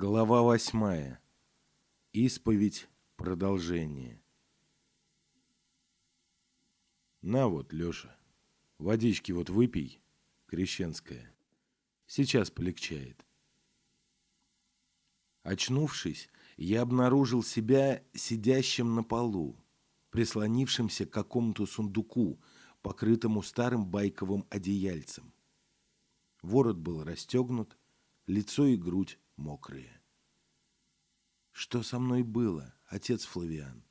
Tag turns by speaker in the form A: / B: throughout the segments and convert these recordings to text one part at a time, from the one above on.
A: Глава восьмая. Исповедь. Продолжение. На вот, Леша, водички вот выпей, крещенская. Сейчас полегчает. Очнувшись, я обнаружил себя сидящим на полу, прислонившимся к какому-то сундуку, покрытому старым байковым одеяльцем. Ворот был расстегнут, лицо и грудь мокрые. Что со мной было, отец Флавиан?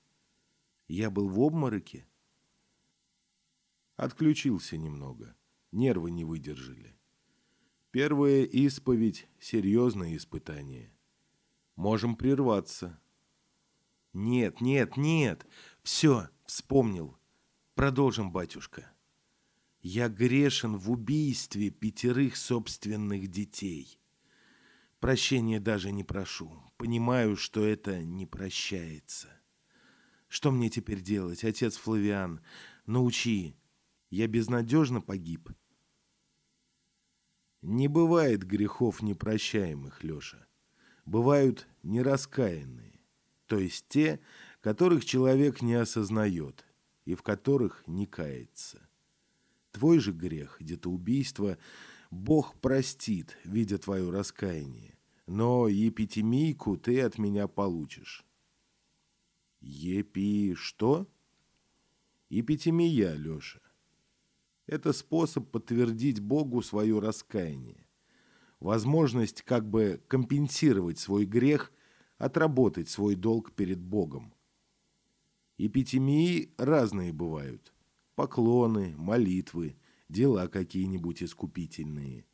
A: Я был в обмороке? Отключился немного. Нервы не выдержали. Первая исповедь — серьезное испытание. Можем прерваться. Нет, нет, нет. Все, вспомнил. Продолжим, батюшка. Я грешен в убийстве пятерых собственных детей. Прощения даже не прошу. Понимаю, что это не прощается. Что мне теперь делать, отец Флавиан? Научи. Я безнадежно погиб. Не бывает грехов непрощаемых, Леша. Бывают нераскаянные, то есть те, которых человек не осознает и в которых не кается. Твой же грех, где-то убийство, Бог простит, видя твое раскаяние, но епитемийку ты от меня получишь. Епи что? Епитемия, Леша. Это способ подтвердить Богу свое раскаяние. Возможность как бы компенсировать свой грех, отработать свой долг перед Богом. Эпитемии разные бывают. Поклоны, молитвы, дела какие-нибудь искупительные.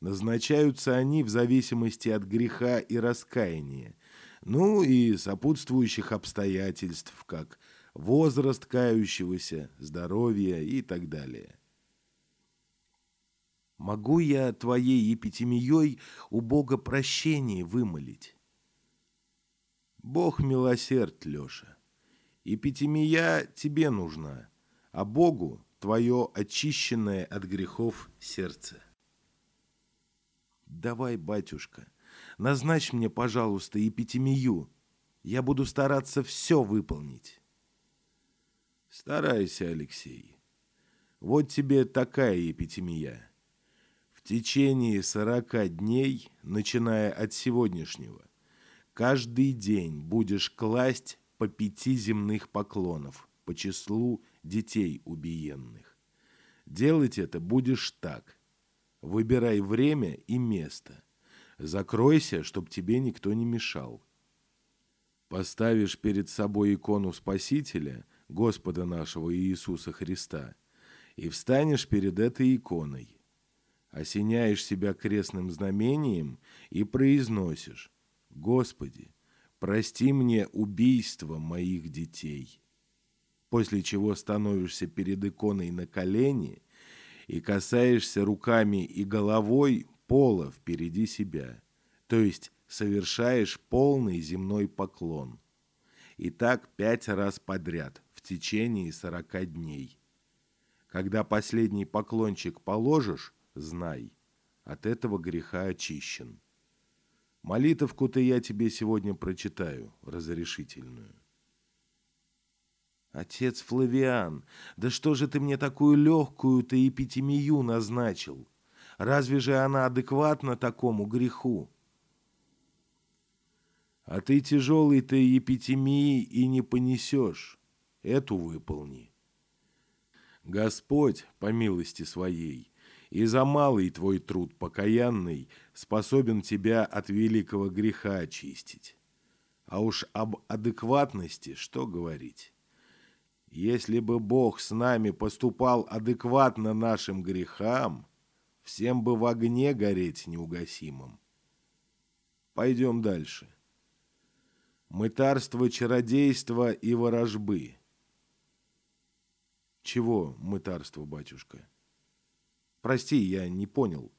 A: Назначаются они в зависимости от греха и раскаяния, ну и сопутствующих обстоятельств, как возраст кающегося, здоровье и так далее. Могу я твоей эпитемией у Бога прощение вымолить? Бог милосерд, Леша. Эпитемия тебе нужна, а Богу твое очищенное от грехов сердце. Давай, батюшка, назначь мне, пожалуйста, эпитемию. Я буду стараться все выполнить. Старайся, Алексей. Вот тебе такая эпитемия. В течение сорока дней, начиная от сегодняшнего, каждый день будешь класть по пяти земных поклонов по числу детей убиенных. Делать это будешь так. Выбирай время и место. Закройся, чтоб тебе никто не мешал. Поставишь перед собой икону Спасителя, Господа нашего Иисуса Христа, и встанешь перед этой иконой. Осеняешь себя крестным знамением и произносишь «Господи, прости мне убийство моих детей» после чего становишься перед иконой на колени и касаешься руками и головой пола впереди себя, то есть совершаешь полный земной поклон. И так пять раз подряд в течение сорока дней. Когда последний поклончик положишь, знай, от этого греха очищен. Молитовку-то я тебе сегодня прочитаю, разрешительную. Отец Флавиан, да что же ты мне такую легкую-то эпитемию назначил? Разве же она адекватна такому греху? А ты тяжелой-то эпитемии и не понесешь. Эту выполни. Господь, по милости своей, и за малый твой труд покаянный способен тебя от великого греха очистить. А уж об адекватности что говорить? Если бы Бог с нами поступал адекватно нашим грехам, всем бы в огне гореть неугасимым. Пойдем дальше. Мытарство, чародейство и ворожбы. Чего мытарство, батюшка? Прости, я не понял.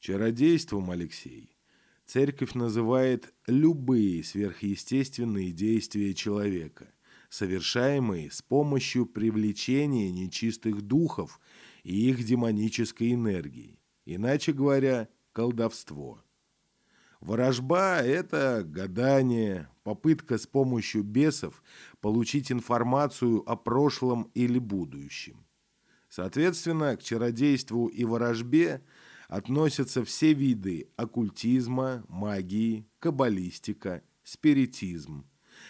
A: Чародейством, Алексей, церковь называет любые сверхъестественные действия человека – совершаемые с помощью привлечения нечистых духов и их демонической энергии, иначе говоря, колдовство. Ворожба – это гадание, попытка с помощью бесов получить информацию о прошлом или будущем. Соответственно, к чародейству и ворожбе относятся все виды оккультизма, магии, каббалистика, спиритизм,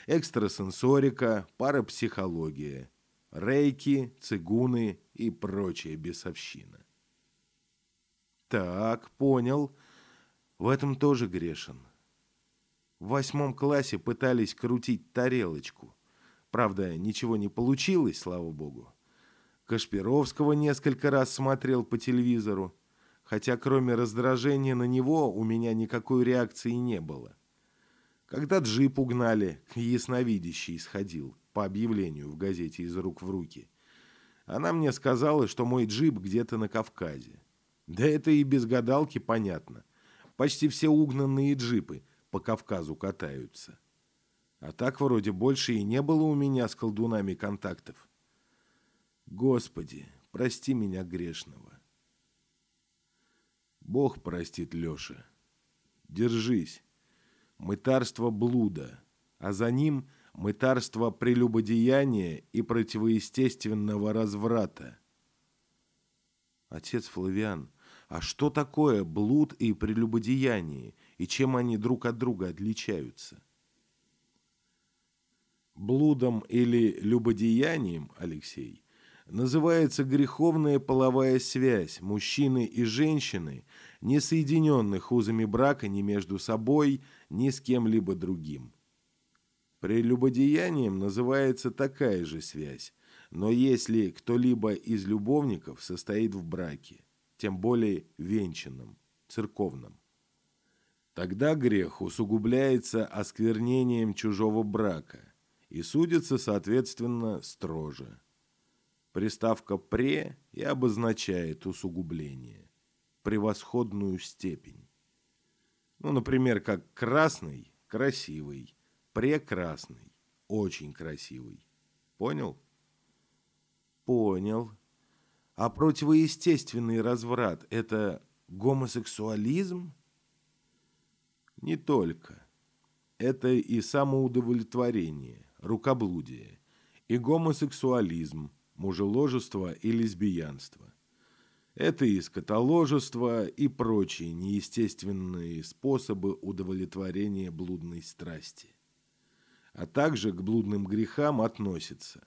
A: экстрасенсорика, парапсихология, рейки, цигуны и прочая бесовщина. Так, понял. В этом тоже грешен. В восьмом классе пытались крутить тарелочку. Правда, ничего не получилось, слава богу. Кашпировского несколько раз смотрел по телевизору, хотя кроме раздражения на него у меня никакой реакции не было. Когда джип угнали, ясновидящий сходил по объявлению в газете «Из рук в руки». Она мне сказала, что мой джип где-то на Кавказе. Да это и без гадалки понятно. Почти все угнанные джипы по Кавказу катаются. А так вроде больше и не было у меня с колдунами контактов. Господи, прости меня грешного. Бог простит, Леша. Держись. Мытарство блуда, а за ним мытарство прелюбодеяния и противоестественного разврата. Отец Флавиан, а что такое блуд и прелюбодеяние, и чем они друг от друга отличаются? Блудом или любодеянием, Алексей, называется греховная половая связь мужчины и женщины, не соединенных узами брака ни между собой, ни с кем-либо другим. Прелюбодеянием называется такая же связь, но если кто-либо из любовников состоит в браке, тем более венчанном, церковном, тогда грех усугубляется осквернением чужого брака и судится, соответственно, строже. Приставка «пре» и обозначает усугубление, превосходную степень. Ну, например, как «красный» – «красивый», «прекрасный» – «очень красивый». Понял? Понял. А противоестественный разврат – это гомосексуализм? Не только. Это и самоудовлетворение, рукоблудие, и гомосексуализм – мужеложество и лесбиянство. Это и скотоложество, и прочие неестественные способы удовлетворения блудной страсти. А также к блудным грехам относятся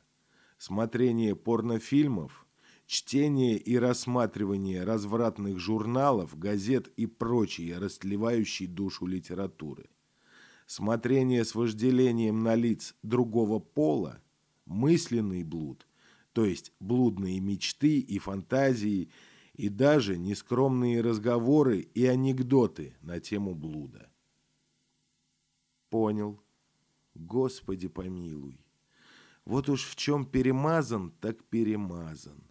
A: смотрение порнофильмов, чтение и рассматривание развратных журналов, газет и прочей растлевающей душу литературы, смотрение с вожделением на лиц другого пола, мысленный блуд – то есть блудные мечты и фантазии, и даже нескромные разговоры и анекдоты на тему блуда. Понял. Господи помилуй. Вот уж в чем перемазан, так перемазан.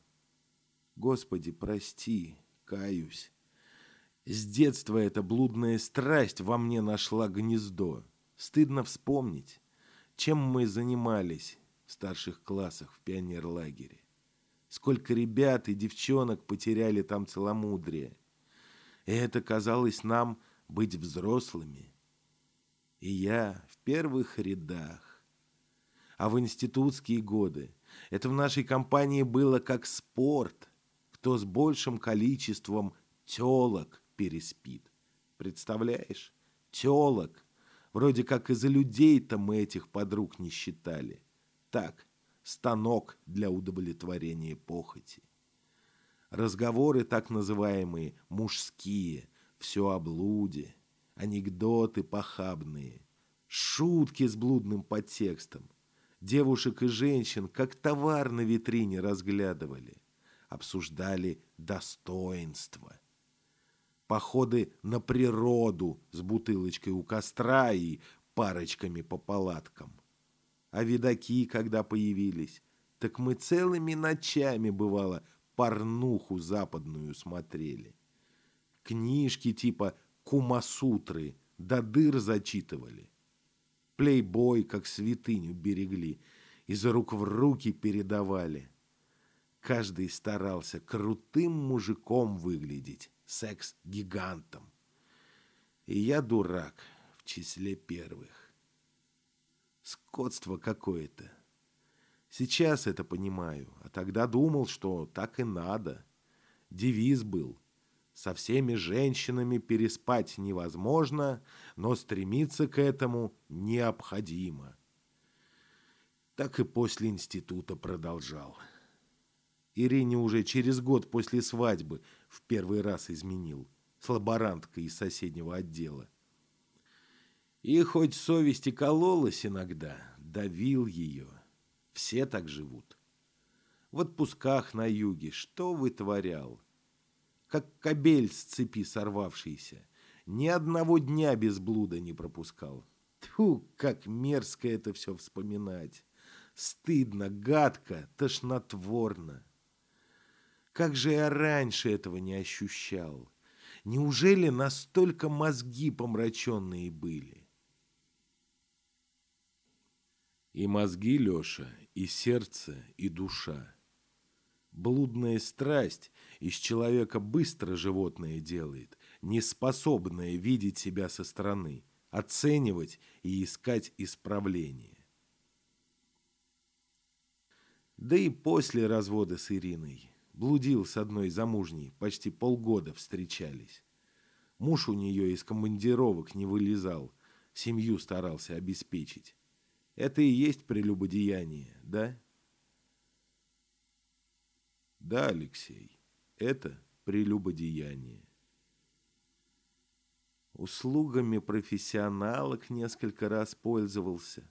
A: Господи, прости, каюсь. С детства эта блудная страсть во мне нашла гнездо. Стыдно вспомнить, чем мы занимались, старших классах в пионерлагере. Сколько ребят и девчонок потеряли там целомудрие. И это казалось нам быть взрослыми. И я в первых рядах. А в институтские годы это в нашей компании было как спорт. Кто с большим количеством телок переспит. Представляешь? Телок. Вроде как из-за людей-то мы этих подруг не считали. Так, станок для удовлетворения похоти. Разговоры так называемые мужские, все о блуде, анекдоты похабные, шутки с блудным подтекстом. Девушек и женщин как товар на витрине разглядывали, обсуждали достоинства. Походы на природу с бутылочкой у костра и парочками по палаткам – а видаки, когда появились, так мы целыми ночами, бывало, порнуху западную смотрели. Книжки типа «Кумасутры» до дыр зачитывали. Плейбой, как святыню, берегли, из рук в руки передавали. Каждый старался крутым мужиком выглядеть, секс-гигантом. И я дурак в числе первых. Скотство какое-то. Сейчас это понимаю, а тогда думал, что так и надо. Девиз был. Со всеми женщинами переспать невозможно, но стремиться к этому необходимо. Так и после института продолжал. Ирине уже через год после свадьбы в первый раз изменил, с лаборанткой из соседнего отдела. И хоть совесть и кололась иногда, давил ее. Все так живут. В отпусках на юге что вытворял? Как кобель с цепи сорвавшийся. Ни одного дня без блуда не пропускал. Тьфу, как мерзко это все вспоминать. Стыдно, гадко, тошнотворно. Как же я раньше этого не ощущал? Неужели настолько мозги помраченные были? И мозги, Леша, и сердце, и душа. Блудная страсть из человека быстро животное делает, неспособное видеть себя со стороны, оценивать и искать исправление. Да и после развода с Ириной блудил с одной замужней, почти полгода встречались. Муж у нее из командировок не вылезал, семью старался обеспечить. Это и есть прелюбодеяние, да? Да, Алексей, это прелюбодеяние. Услугами профессионалок несколько раз пользовался.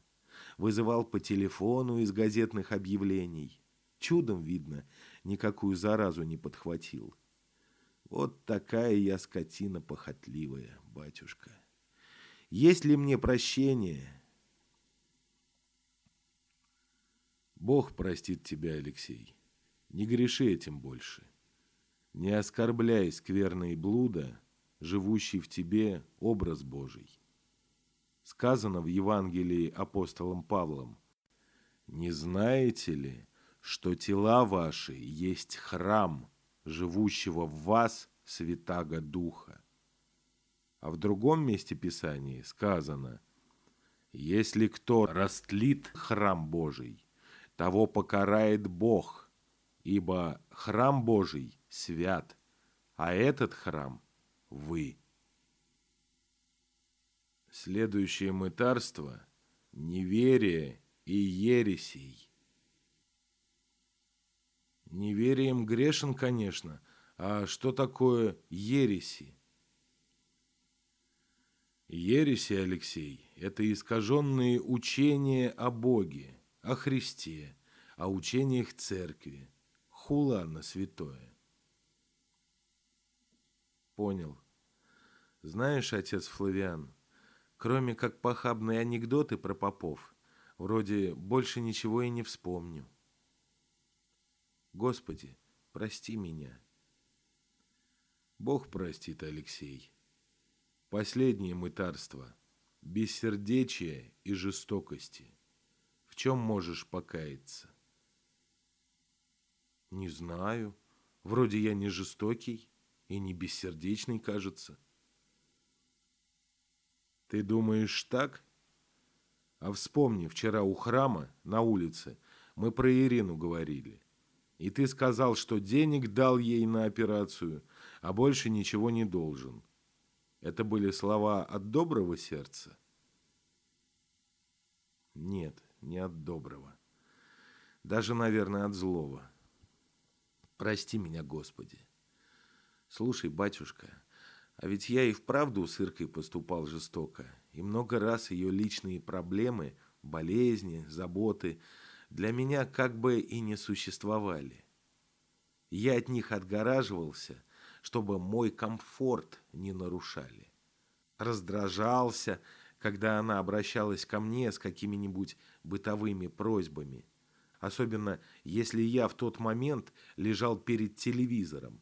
A: Вызывал по телефону из газетных объявлений. Чудом, видно, никакую заразу не подхватил. Вот такая я скотина похотливая, батюшка. Есть ли мне прощение, Бог простит тебя, Алексей. Не греши этим больше. Не оскорбляй скверно и блуда, живущий в тебе образ Божий. Сказано в Евангелии апостолом Павлом, «Не знаете ли, что тела ваши есть храм, живущего в вас Святаго Духа?» А в другом месте Писания сказано, «Если кто растлит храм Божий, того покарает Бог, ибо храм Божий свят, а этот храм – вы. Следующее мытарство – неверие и ересей. Неверием грешен, конечно, а что такое ереси? Ереси, Алексей, это искаженные учения о Боге – о Христе, о учениях церкви, хула на святое. Понял. Знаешь, отец Флавиан, кроме как похабные анекдоты про попов, вроде больше ничего и не вспомню. Господи, прости меня. Бог простит, Алексей. Последнее мытарство, бессердечия и жестокости – чем можешь покаяться? Не знаю. Вроде я не жестокий и не бессердечный, кажется. Ты думаешь так? А вспомни, вчера у храма на улице мы про Ирину говорили. И ты сказал, что денег дал ей на операцию, а больше ничего не должен. Это были слова от доброго сердца? Нет, не от доброго. Даже, наверное, от злого. Прости меня, Господи. Слушай, батюшка, а ведь я и вправду с Иркой поступал жестоко, и много раз ее личные проблемы, болезни, заботы для меня как бы и не существовали. Я от них отгораживался, чтобы мой комфорт не нарушали. Раздражался, когда она обращалась ко мне с какими-нибудь бытовыми просьбами. Особенно, если я в тот момент лежал перед телевизором.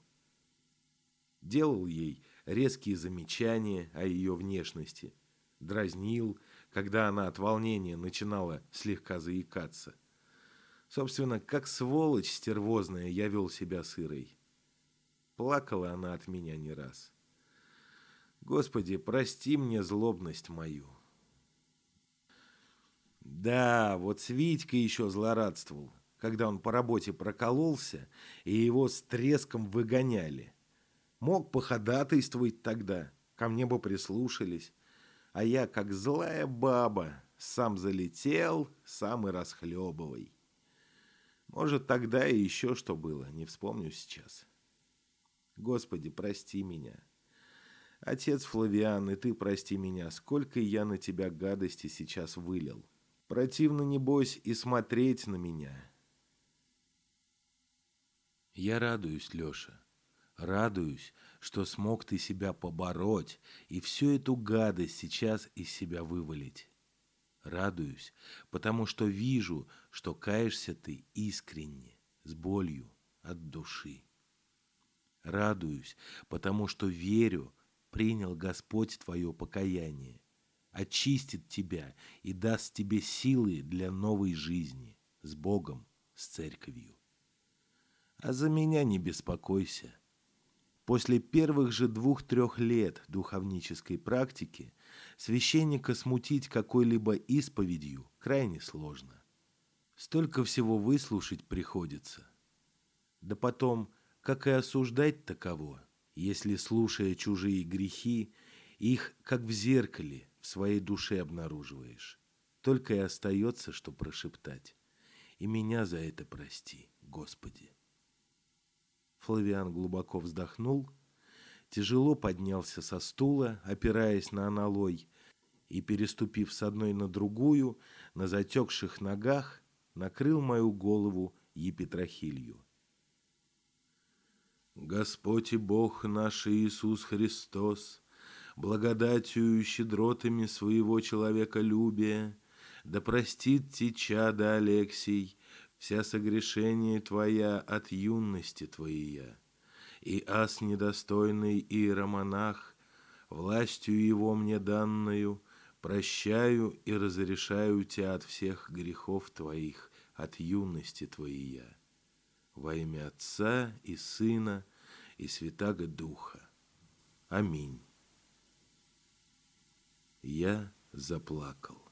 A: Делал ей резкие замечания о ее внешности. Дразнил, когда она от волнения начинала слегка заикаться. Собственно, как сволочь стервозная я вел себя сырой. Плакала она от меня не раз. Господи, прости мне злобность мою. Да, вот с Витькой еще злорадствовал, когда он по работе прокололся, и его с треском выгоняли. Мог походатайствовать тогда, ко мне бы прислушались, а я, как злая баба, сам залетел, сам и расхлебывай. Может, тогда и еще что было, не вспомню сейчас. Господи, прости меня. Отец Флавиан, и ты прости меня, сколько я на тебя гадости сейчас вылил. Противно, небось, и смотреть на меня. Я радуюсь, Леша. Радуюсь, что смог ты себя побороть и всю эту гадость сейчас из себя вывалить. Радуюсь, потому что вижу, что каешься ты искренне, с болью, от души. Радуюсь, потому что верю, принял Господь твое покаяние, очистит тебя и даст тебе силы для новой жизни с Богом, с церковью. А за меня не беспокойся. После первых же двух-трех лет духовнической практики священника смутить какой-либо исповедью крайне сложно. Столько всего выслушать приходится. Да потом, как и осуждать таково, если, слушая чужие грехи, их, как в зеркале, в своей душе обнаруживаешь. Только и остается, что прошептать. И меня за это прости, Господи. Флавиан глубоко вздохнул, тяжело поднялся со стула, опираясь на аналой, и, переступив с одной на другую, на затекших ногах, накрыл мою голову епитрахилью. Господь и Бог наш Иисус Христос, благодатью и щедротами своего человеколюбия, да простит тебя, да Алексей, вся согрешение твоя от юности твоя, и ас недостойный иеромонах, властью его мне данную, прощаю и разрешаю тебя от всех грехов твоих, от юности твоя. Во имя Отца и Сына и Святаго Духа. Аминь. Я заплакал.